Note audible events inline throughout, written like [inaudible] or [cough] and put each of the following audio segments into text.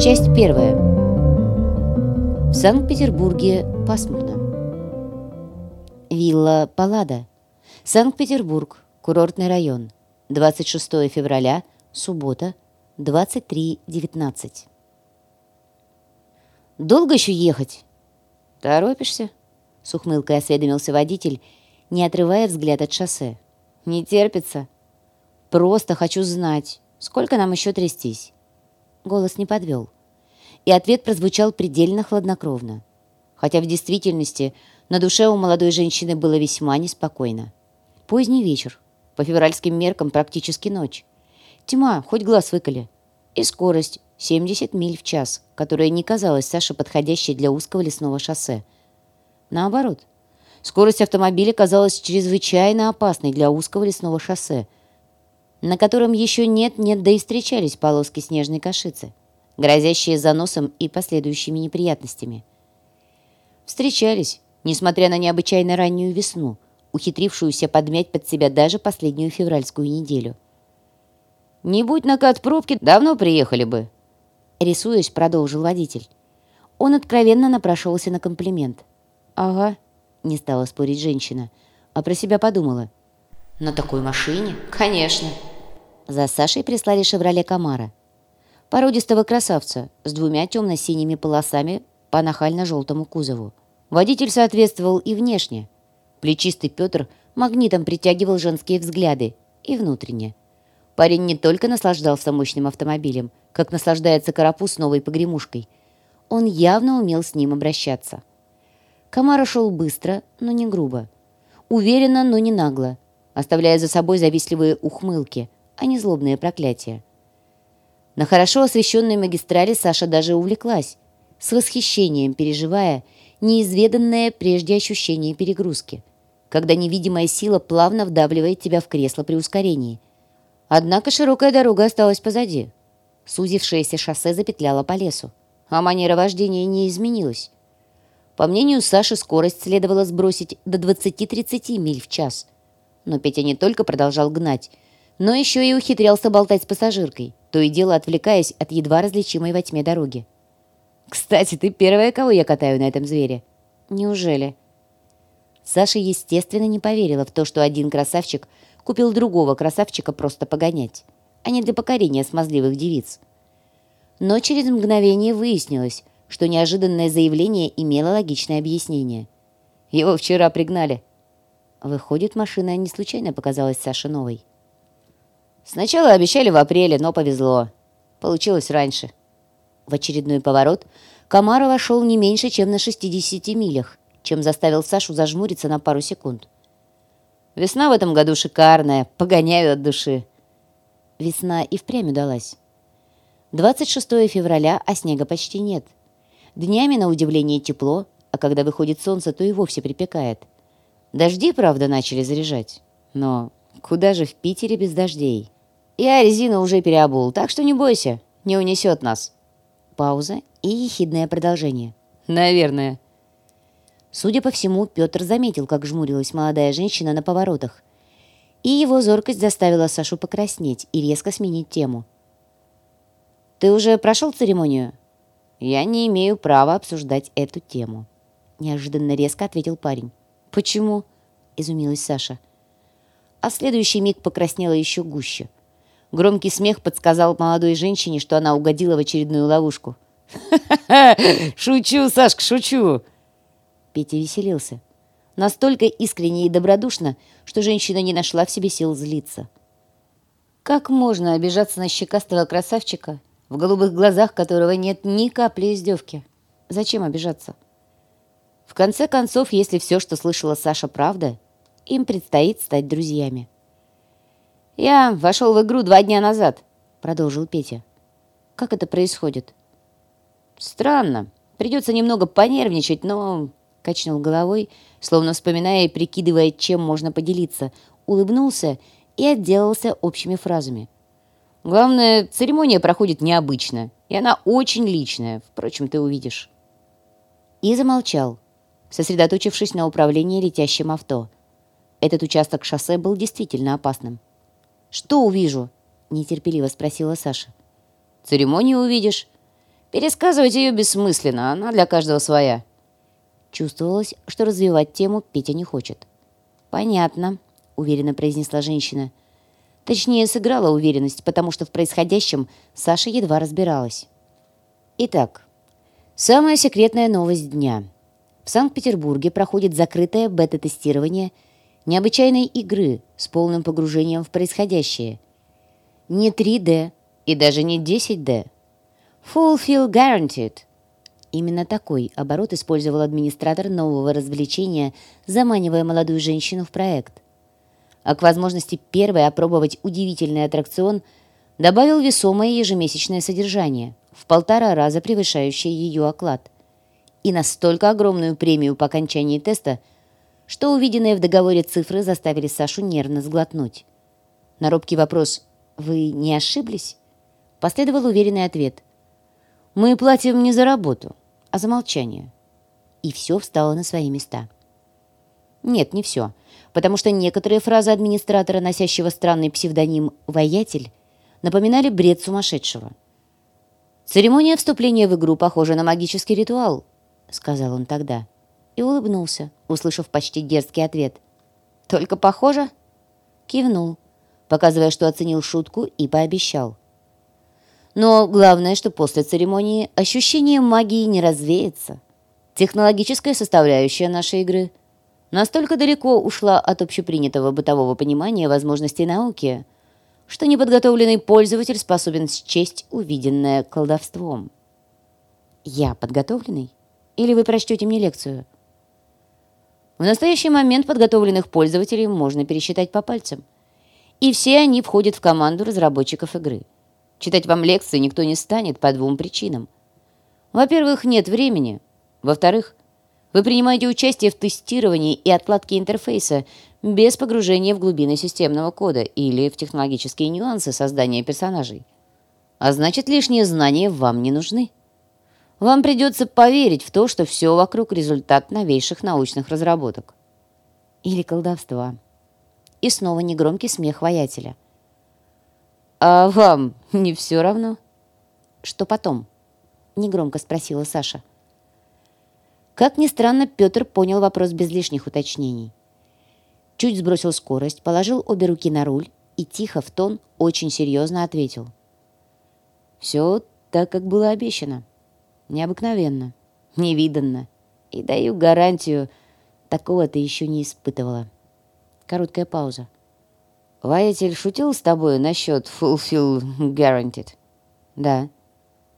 Часть первая. В Санкт-Петербурге пасмурно. Вилла Паллада. Санкт-Петербург. Курортный район. 26 февраля. Суббота. 23.19. «Долго еще ехать?» «Торопишься?» — с ухмылкой осведомился водитель, не отрывая взгляд от шоссе. «Не терпится. Просто хочу знать, сколько нам еще трястись?» Голос не подвел. И ответ прозвучал предельно хладнокровно. Хотя в действительности на душе у молодой женщины было весьма неспокойно. Поздний вечер. По февральским меркам практически ночь. Тьма, хоть глаз выколи. И скорость 70 миль в час, которая не казалась Саше подходящей для узкого лесного шоссе. Наоборот, скорость автомобиля казалась чрезвычайно опасной для узкого лесного шоссе – на котором еще нет-нет, да и встречались полоски снежной кашицы, грозящие заносом и последующими неприятностями. Встречались, несмотря на необычайно раннюю весну, ухитрившуюся подмять под себя даже последнюю февральскую неделю. «Не будь накат пробки, давно приехали бы», — рисуясь, продолжил водитель. Он откровенно напрашивался на комплимент. «Ага», — не стала спорить женщина, а про себя подумала. «На такой машине? Конечно!» За Сашей прислали «Шевроле Камара». Породистого красавца с двумя темно-синими полосами по нахально-желтому кузову. Водитель соответствовал и внешне. Плечистый Петр магнитом притягивал женские взгляды и внутренне. Парень не только наслаждался мощным автомобилем, как наслаждается карапуз новой погремушкой. Он явно умел с ним обращаться. Камара шел быстро, но не грубо. Уверенно, но не нагло, оставляя за собой завистливые ухмылки – а не злобные проклятия. На хорошо освещенной магистрали Саша даже увлеклась, с восхищением переживая неизведанное прежде ощущение перегрузки, когда невидимая сила плавно вдавливает тебя в кресло при ускорении. Однако широкая дорога осталась позади. Сузившееся шоссе запетляло по лесу, а манера вождения не изменилась. По мнению Саши, скорость следовало сбросить до 20-30 миль в час. Но Петя не только продолжал гнать, но еще и ухитрялся болтать с пассажиркой, то и дело отвлекаясь от едва различимой во тьме дороги. «Кстати, ты первая, кого я катаю на этом звере». «Неужели?» Саша, естественно, не поверила в то, что один красавчик купил другого красавчика просто погонять, а не для покорения смазливых девиц. Но через мгновение выяснилось, что неожиданное заявление имело логичное объяснение. Его вчера пригнали. Выходит, машина не случайно показалась Саше новой. Сначала обещали в апреле, но повезло. Получилось раньше. В очередной поворот Комаров вошел не меньше, чем на 60 милях, чем заставил Сашу зажмуриться на пару секунд. Весна в этом году шикарная, погоняю от души. Весна и впрямь удалась. 26 февраля, а снега почти нет. Днями, на удивление, тепло, а когда выходит солнце, то и вовсе припекает. Дожди, правда, начали заряжать. Но куда же в Питере без дождей? Я резину уже переобул, так что не бойся, не унесет нас». Пауза и ехидное продолжение. «Наверное». Судя по всему, Петр заметил, как жмурилась молодая женщина на поворотах. И его зоркость заставила Сашу покраснеть и резко сменить тему. «Ты уже прошел церемонию?» «Я не имею права обсуждать эту тему», — неожиданно резко ответил парень. «Почему?» — изумилась Саша. А в следующий миг покраснела еще гуще — Громкий смех подсказал молодой женщине, что она угодила в очередную ловушку. «Ха-ха-ха! [laughs] Шучу, Сашка, шучу!» Петя веселился. Настолько искренне и добродушно, что женщина не нашла в себе сил злиться. Как можно обижаться на щекастого красавчика, в голубых глазах которого нет ни капли издевки? Зачем обижаться? В конце концов, если все, что слышала Саша, правда, им предстоит стать друзьями. «Я вошел в игру два дня назад», — продолжил Петя. «Как это происходит?» «Странно. Придется немного понервничать, но...» Качнул головой, словно вспоминая и прикидывая, чем можно поделиться, улыбнулся и отделался общими фразами. «Главное, церемония проходит необычно, и она очень личная, впрочем, ты увидишь». И замолчал, сосредоточившись на управлении летящим авто. Этот участок шоссе был действительно опасным. «Что увижу?» — нетерпеливо спросила Саша. «Церемонию увидишь. Пересказывать ее бессмысленно, она для каждого своя». Чувствовалось, что развивать тему Петя не хочет. «Понятно», — уверенно произнесла женщина. Точнее, сыграла уверенность, потому что в происходящем Саша едва разбиралась. Итак, самая секретная новость дня. В Санкт-Петербурге проходит закрытое бета-тестирование необычайной игры с полным погружением в происходящее. Не 3D и даже не 10D. Fulfill Guaranteed. Именно такой оборот использовал администратор нового развлечения, заманивая молодую женщину в проект. А к возможности первой опробовать удивительный аттракцион добавил весомое ежемесячное содержание, в полтора раза превышающее ее оклад. И настолько огромную премию по окончании теста, что увиденные в договоре цифры заставили Сашу нервно сглотнуть. На робкий вопрос «Вы не ошиблись?» последовал уверенный ответ – мы платим не за работу, а за молчание. И все встало на свои места. Нет, не все, потому что некоторые фразы администратора, носящего странный псевдоним «воятель», напоминали бред сумасшедшего. «Церемония вступления в игру похожа на магический ритуал», — сказал он тогда. И улыбнулся, услышав почти дерзкий ответ. «Только похоже?» Кивнул, показывая, что оценил шутку, и пообещал. Но главное, что после церемонии ощущение магии не развеется. Технологическая составляющая нашей игры настолько далеко ушла от общепринятого бытового понимания возможностей науки, что неподготовленный пользователь способен счесть увиденное колдовством. Я подготовленный? Или вы прочтете мне лекцию? В настоящий момент подготовленных пользователей можно пересчитать по пальцам. И все они входят в команду разработчиков игры – Читать вам лекции никто не станет по двум причинам. Во-первых, нет времени. Во-вторых, вы принимаете участие в тестировании и отладке интерфейса без погружения в глубины системного кода или в технологические нюансы создания персонажей. А значит, лишние знания вам не нужны. Вам придется поверить в то, что все вокруг – результат новейших научных разработок. Или колдовства. И снова негромкий смех воятеля – «А вам не все равно?» «Что потом?» — негромко спросила Саша. Как ни странно, Петр понял вопрос без лишних уточнений. Чуть сбросил скорость, положил обе руки на руль и тихо, в тон, очень серьезно ответил. «Все так, как было обещано. Необыкновенно, невиданно. И даю гарантию, такого ты еще не испытывала». Короткая пауза. Воятель шутил с тобой насчет fulfill guaranteed? Да.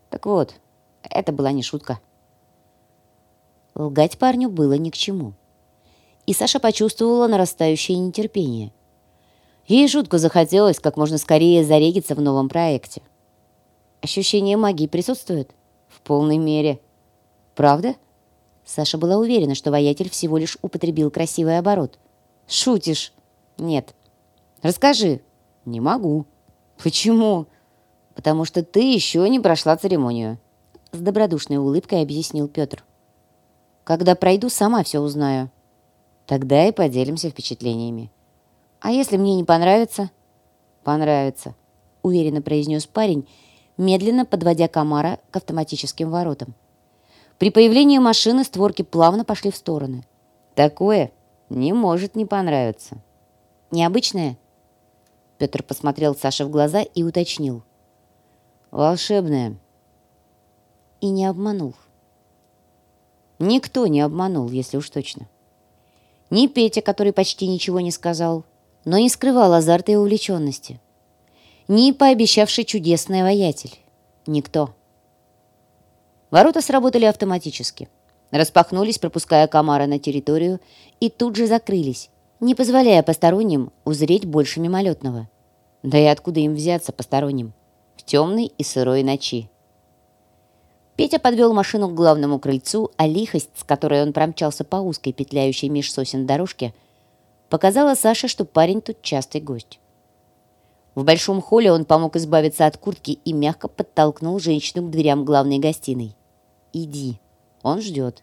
Так вот, это была не шутка. Лгать парню было ни к чему. И Саша почувствовала нарастающее нетерпение. Ей жутко захотелось как можно скорее зарегиться в новом проекте. Ощущение магии присутствует? В полной мере. Правда? Саша была уверена, что воятель всего лишь употребил красивый оборот. Шутишь? Нет. Расскажи». «Не могу». «Почему?» «Потому что ты еще не прошла церемонию», — с добродушной улыбкой объяснил Петр. «Когда пройду, сама все узнаю». «Тогда и поделимся впечатлениями». «А если мне не понравится?» «Понравится», — уверенно произнес парень, медленно подводя комара к автоматическим воротам. При появлении машины створки плавно пошли в стороны. «Такое не может не понравиться». «Необычное?» Петр посмотрел Саше в глаза и уточнил. «Волшебная». И не обманул. Никто не обманул, если уж точно. Ни Петя, который почти ничего не сказал, но не скрывал азарта и увлеченности. Ни пообещавший чудесный воятель. Никто. Ворота сработали автоматически. Распахнулись, пропуская комара на территорию, и тут же закрылись, не позволяя посторонним узреть больше мимолетного. Да и откуда им взяться посторонним? В темной и сырой ночи. Петя подвел машину к главному крыльцу, а лихость, с которой он промчался по узкой петляющей меж сосен дорожке, показала Саше, что парень тут частый гость. В большом холле он помог избавиться от куртки и мягко подтолкнул женщину к дверям главной гостиной. «Иди, он ждет.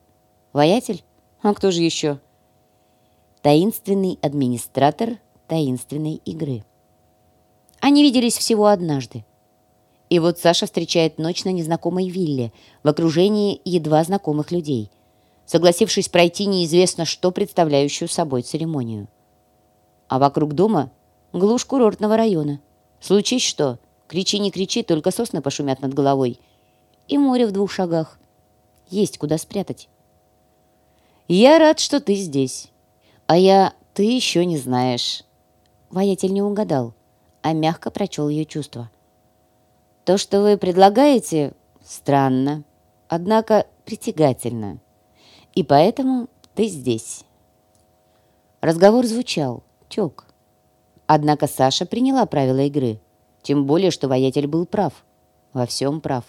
Воятель? А кто же еще?» таинственный администратор таинственной игры. Они виделись всего однажды. И вот Саша встречает ночь на незнакомой вилле в окружении едва знакомых людей, согласившись пройти неизвестно что представляющую собой церемонию. А вокруг дома глушь курортного района. Случись что, кричи не кричи, только сосны пошумят над головой. И море в двух шагах. Есть куда спрятать. «Я рад, что ты здесь. А я... ты еще не знаешь». Воятель не угадал, а мягко прочел ее чувства. То, что вы предлагаете, странно, однако притягательно. И поэтому ты здесь. Разговор звучал, тек. Однако Саша приняла правила игры. Тем более, что воятель был прав. Во всем прав.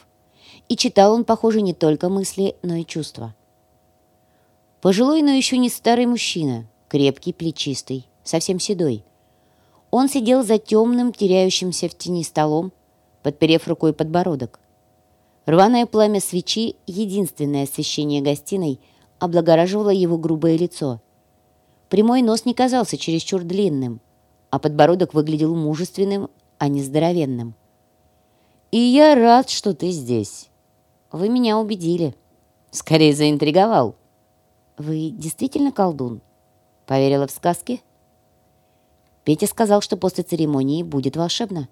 И читал он, похоже, не только мысли, но и чувства. Пожилой, но еще не старый мужчина, крепкий, плечистый, совсем седой. Он сидел за темным, теряющимся в тени столом, подперев рукой подбородок. Рваное пламя свечи, единственное освещение гостиной, облагораживало его грубое лицо. Прямой нос не казался чересчур длинным, а подбородок выглядел мужественным, а не здоровенным. «И я рад, что ты здесь. Вы меня убедили. Скорее заинтриговал. Вы действительно колдун? Поверила в сказки?» Петя сказал, что после церемонии будет волшебно.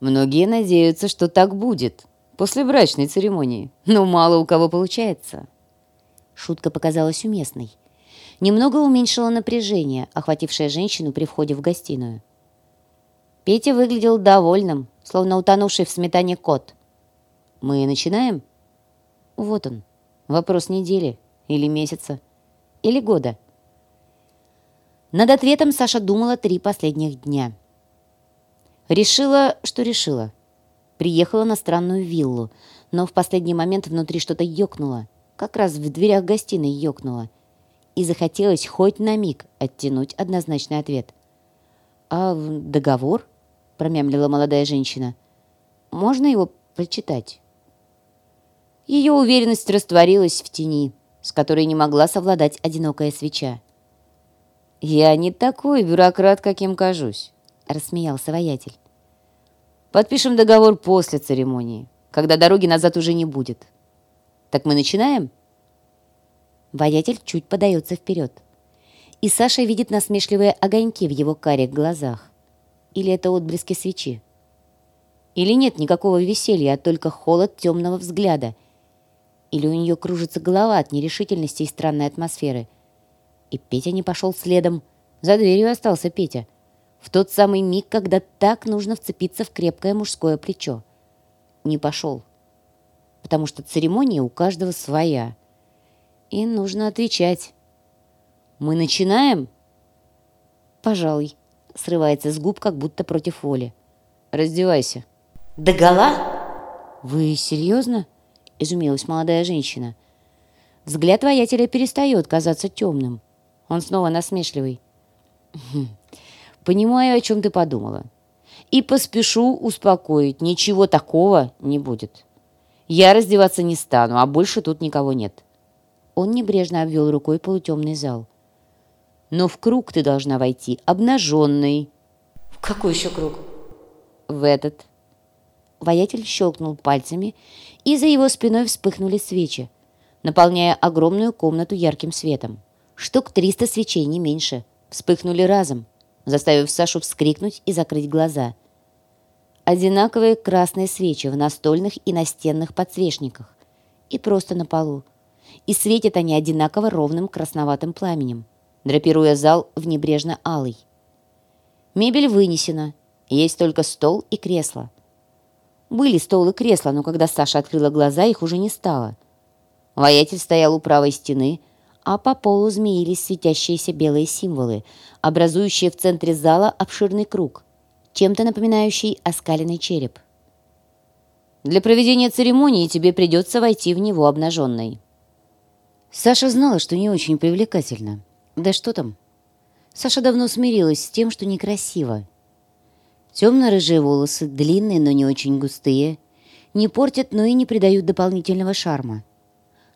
Многие надеются, что так будет после брачной церемонии, но мало у кого получается. Шутка показалась уместной. Немного уменьшила напряжение, охватившее женщину при входе в гостиную. Петя выглядел довольным, словно утонувший в сметане кот. «Мы начинаем?» Вот он. Вопрос недели или месяца или года. Над ответом Саша думала три последних дня – Решила, что решила. Приехала на странную виллу, но в последний момент внутри что-то ёкнуло. Как раз в дверях гостиной ёкнуло. И захотелось хоть на миг оттянуть однозначный ответ. «А договор?» — промямлила молодая женщина. «Можно его прочитать?» Ее уверенность растворилась в тени, с которой не могла совладать одинокая свеча. «Я не такой бюрократ, каким кажусь. — рассмеялся воятель. «Подпишем договор после церемонии, когда дороги назад уже не будет. Так мы начинаем?» Воятель чуть подается вперед. И Саша видит насмешливые огоньки в его карих глазах. Или это отблески свечи? Или нет никакого веселья, а только холод темного взгляда? Или у нее кружится голова от нерешительности и странной атмосферы? И Петя не пошел следом. За дверью остался Петя — в тот самый миг, когда так нужно вцепиться в крепкое мужское плечо. Не пошел. Потому что церемония у каждого своя. И нужно отвечать. «Мы начинаем?» «Пожалуй», — срывается с губ, как будто против воли. «Раздевайся». «Догола?» «Вы серьезно?» — изумилась молодая женщина. Взгляд воятеля перестает казаться темным. Он снова насмешливый. «Хм, Понимаю, о чем ты подумала. И поспешу успокоить, ничего такого не будет. Я раздеваться не стану, а больше тут никого нет. Он небрежно обвел рукой полутемный зал. Но в круг ты должна войти обнаженный. В какой еще круг? В этот. Воятель щелкнул пальцами, и за его спиной вспыхнули свечи, наполняя огромную комнату ярким светом. Штук триста свечей, не меньше. Вспыхнули разом заставив Сашу вскрикнуть и закрыть глаза. Одинаковые красные свечи в настольных и настенных подсвечниках. И просто на полу. И светят они одинаково ровным красноватым пламенем, драпируя зал в небрежно-алый. Мебель вынесена, есть только стол и кресло. Были стол и кресло, но когда Саша открыла глаза, их уже не стало. Воятель стоял у правой стены, а по полу змеились светящиеся белые символы, образующие в центре зала обширный круг, чем-то напоминающий оскаленный череп. «Для проведения церемонии тебе придется войти в него обнаженной». Саша знала, что не очень привлекательно. Да что там? Саша давно смирилась с тем, что некрасиво. Темно-рыжие волосы, длинные, но не очень густые, не портят, но и не придают дополнительного шарма.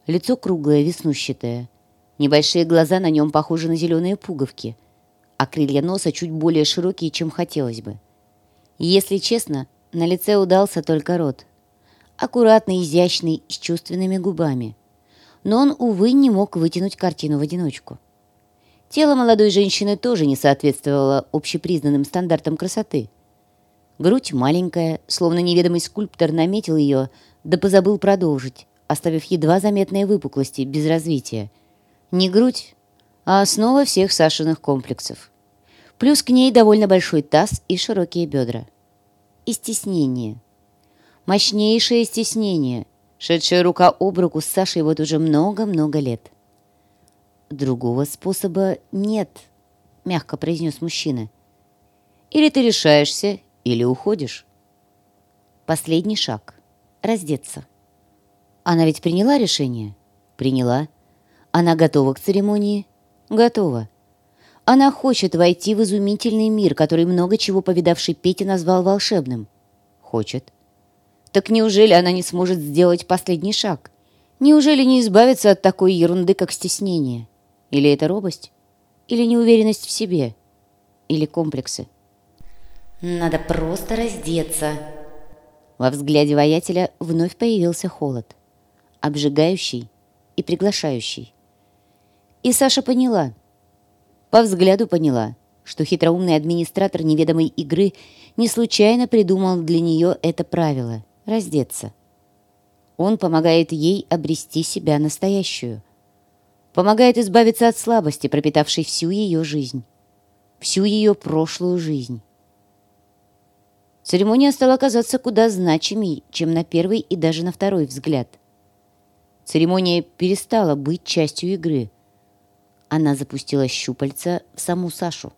Лицо круглое, веснущатое, Небольшие глаза на нем похожи на зеленые пуговки, а крылья носа чуть более широкие, чем хотелось бы. Если честно, на лице удался только рот. Аккуратный, изящный, с чувственными губами. Но он, увы, не мог вытянуть картину в одиночку. Тело молодой женщины тоже не соответствовало общепризнанным стандартам красоты. Грудь маленькая, словно неведомый скульптор наметил ее, да позабыл продолжить, оставив едва заметные выпуклости без развития. Не грудь, а основа всех Сашиных комплексов. Плюс к ней довольно большой таз и широкие бедра. И стеснение. Мощнейшее стеснение, шедшее рука об руку с Сашей вот уже много-много лет. «Другого способа нет», — мягко произнес мужчина. «Или ты решаешься, или уходишь». Последний шаг — раздеться. Она ведь приняла решение? Приняла. Она готова к церемонии? Готова. Она хочет войти в изумительный мир, который много чего повидавший Петя назвал волшебным. Хочет. Так неужели она не сможет сделать последний шаг? Неужели не избавиться от такой ерунды, как стеснение? Или это робость? Или неуверенность в себе? Или комплексы? Надо просто раздеться. Во взгляде воятеля вновь появился холод. Обжигающий и приглашающий. И Саша поняла. По взгляду поняла, что хитроумный администратор неведомой игры не случайно придумал для нее это правило — раздеться. Он помогает ей обрести себя настоящую — помогает избавиться от слабости, пропитавшей всю ее жизнь, всю ее прошлую жизнь. Церемония стала казаться куда значимей, чем на первый и даже на второй взгляд. Церемония перестала быть частью игры. Она запустила щупальца в саму Сашу,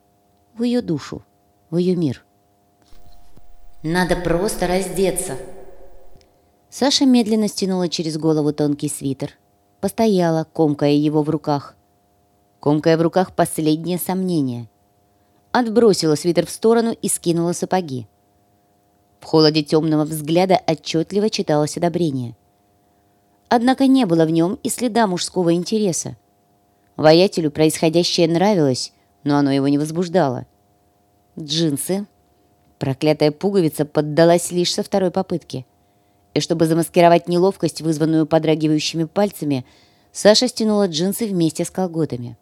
в ее душу, в ее мир. «Надо просто раздеться!» Саша медленно стянула через голову тонкий свитер – постояла, комкая его в руках. Комкая в руках последнее сомнение. Отбросила свитер в сторону и скинула сапоги. В холоде темного взгляда отчетливо читалось одобрение. Однако не было в нем и следа мужского интереса. Воятелю происходящее нравилось, но оно его не возбуждало. Джинсы. Проклятая пуговица поддалась лишь со второй попытки — и чтобы замаскировать неловкость, вызванную подрагивающими пальцами, Саша стянула джинсы вместе с колготами.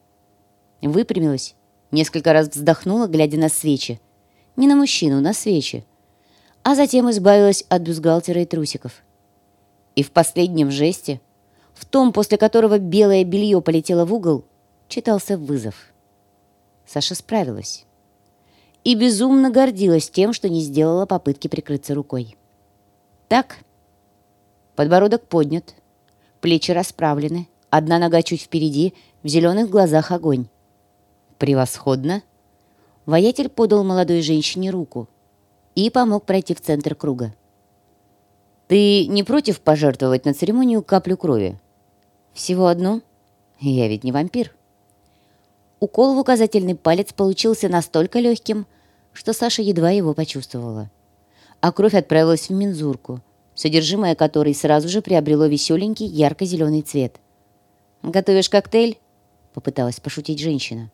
Выпрямилась, несколько раз вздохнула, глядя на свечи. Не на мужчину, на свечи. А затем избавилась от бюстгальтера и трусиков. И в последнем жесте, в том, после которого белое белье полетело в угол, читался вызов. Саша справилась. И безумно гордилась тем, что не сделала попытки прикрыться рукой. Так Подбородок поднят, плечи расправлены, одна нога чуть впереди, в зеленых глазах огонь. «Превосходно!» Воятель подал молодой женщине руку и помог пройти в центр круга. «Ты не против пожертвовать на церемонию каплю крови?» «Всего одну? Я ведь не вампир». Укол в указательный палец получился настолько легким, что Саша едва его почувствовала. А кровь отправилась в мензурку — содержимое которой сразу же приобрело веселенький ярко-зеленый цвет. «Готовишь коктейль?» — попыталась пошутить женщина.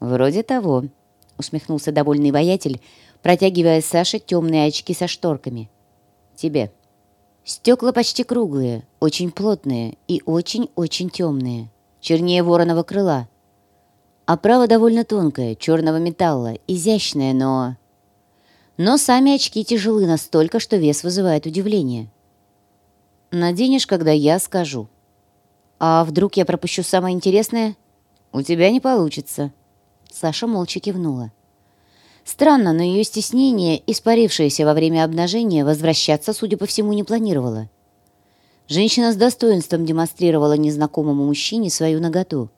«Вроде того», — усмехнулся довольный воятель, протягивая Саше темные очки со шторками. «Тебе». Стекла почти круглые, очень плотные и очень-очень темные, чернее вороного крыла. Оправа довольно тонкая, черного металла, изящная, но но сами очки тяжелы настолько, что вес вызывает удивление. Наденешь, когда я скажу. А вдруг я пропущу самое интересное? У тебя не получится. Саша молча кивнула. Странно, но ее стеснение, испарившееся во время обнажения, возвращаться, судя по всему, не планировала. Женщина с достоинством демонстрировала незнакомому мужчине свою наготу.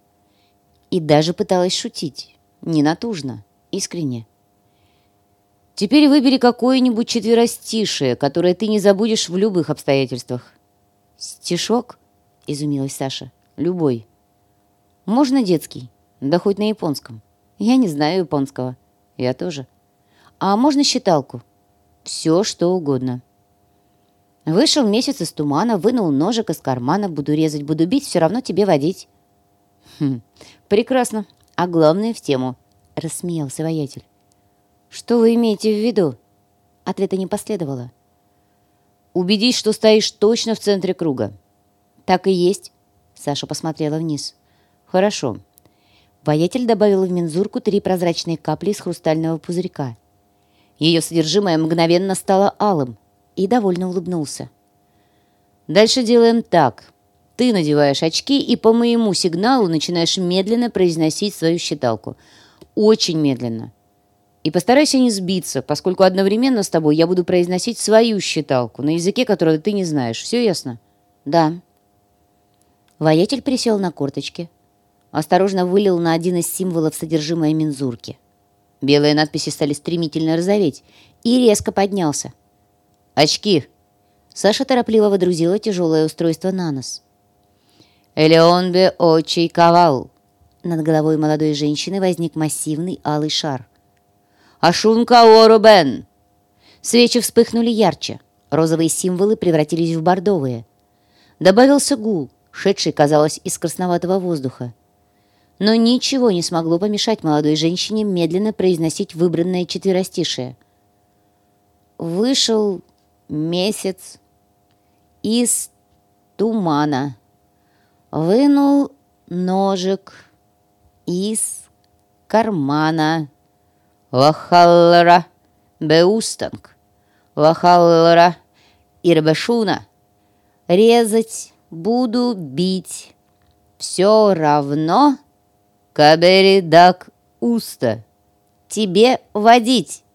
И даже пыталась шутить. Не натужно, искренне. Теперь выбери какое-нибудь четверостишее, которое ты не забудешь в любых обстоятельствах. Стишок? Изумилась Саша. Любой. Можно детский? Да хоть на японском. Я не знаю японского. Я тоже. А можно считалку? Все, что угодно. Вышел месяц из тумана, вынул ножик из кармана, буду резать, буду бить, все равно тебе водить. Хм, прекрасно. А главное в тему, рассмеялся воятель. «Что вы имеете в виду?» Ответа не последовало. «Убедись, что стоишь точно в центре круга». «Так и есть», — Саша посмотрела вниз. «Хорошо». Воятель добавил в мензурку три прозрачные капли из хрустального пузырька. Ее содержимое мгновенно стало алым и довольно улыбнулся. «Дальше делаем так. Ты надеваешь очки и по моему сигналу начинаешь медленно произносить свою считалку. Очень медленно. И постарайся не сбиться, поскольку одновременно с тобой я буду произносить свою считалку на языке, которого ты не знаешь. Все ясно? Да. Воятель присел на корточки. Осторожно вылил на один из символов содержимое мензурки. Белые надписи стали стремительно розоветь и резко поднялся. «Очки!» Саша торопливо водрузила тяжелое устройство на нос. «Элеонбе очей ковал!» Над головой молодой женщины возник массивный алый шар. Ашунка Орубен!» Свечи вспыхнули ярче. Розовые символы превратились в бордовые. Добавился гул, шедший, казалось, из красноватого воздуха. Но ничего не смогло помешать молодой женщине медленно произносить выбранное четверостишее. Вышел месяц из тумана, вынул ножик из кармана. Вахаллара Беустанг, Вахаллара Ирбешуна. Резать буду бить. Все равно Кабери дак уста. Тебе водить.